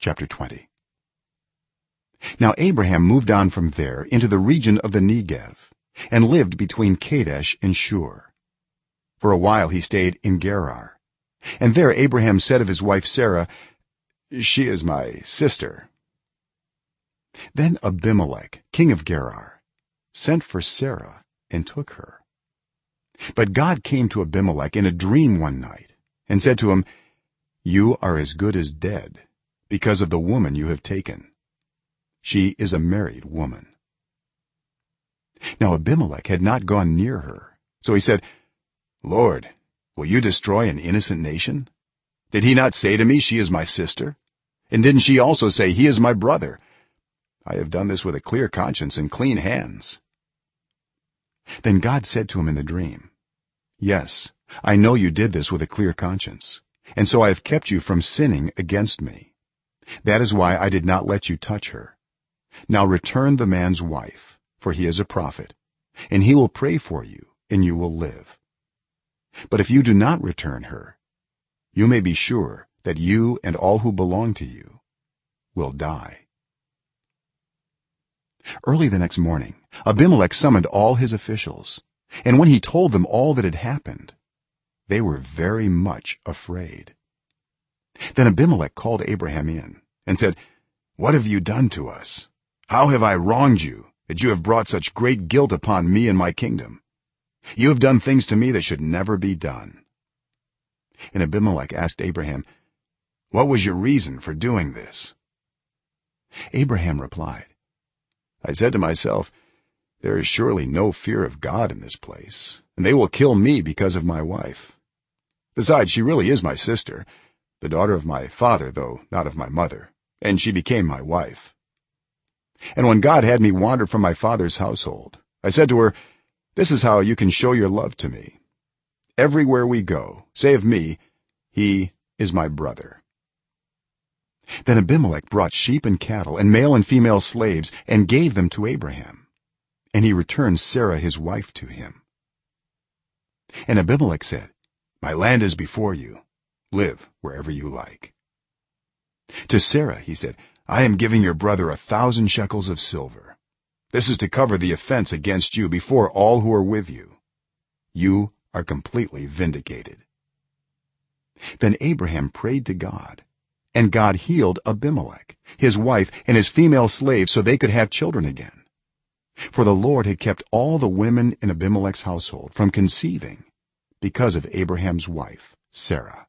chapter 20 now abraham moved on from there into the region of the negev and lived between kadesh and shur. For a while he stayed in gerar. And there abraham said of his wife sarah she is my sister. Then abimelech king of gerar sent for sarah and took her. But god came to abimelech in a dream one night and said to him you are as good as dead because of the woman you have taken. She is a married woman. Now abimelech had not gone near her. So he said lord will you destroy an innocent nation? Did he not say to me she is my sister and didn't she also say he is my brother i have done this with a clear conscience and clean hands. Then god said to him in the dream yes i know you did this with a clear conscience and so i have kept you from sinning against me that is why i did not let you touch her. Now return the man's wife for he is a prophet and he will pray for you and you will live. But if you do not return her you may be sure that you and all who belong to you will die. Early the next morning abimelech summoned all his officials and when he told them all that had happened they were very much afraid then abimelech called abraham in and said what have you done to us? How have i wronged you that you have brought such great guilt upon me and my kingdom? You have done things to me that should never be done. And abimelech asked abraham what was your reason for doing this? Abraham replied i said to myself there is surely no fear of god in this place and they will kill me because of my wife. Besides she really is my sister the daughter of my father though not of my mother and she became my wife. And when god had me wander from my father's household i said to her this is how you can show your love to me. Everywhere we go say of me he is my brother. Then abimelech brought sheep and cattle and male and female slaves and gave them to abraham. And he returned sarah his wife to him. And abimelech said my land is before you live wherever you like. To sarah he said i am giving your brother a 1000 shekels of silver. This is to cover the offense against you before all who are with you. You are completely vindicated. Then abraham prayed to god and god healed abimelech his wife and his female slaves so they could have children again. For the lord had kept all the women in abimelech's household from conceiving because of abraham's wife sarah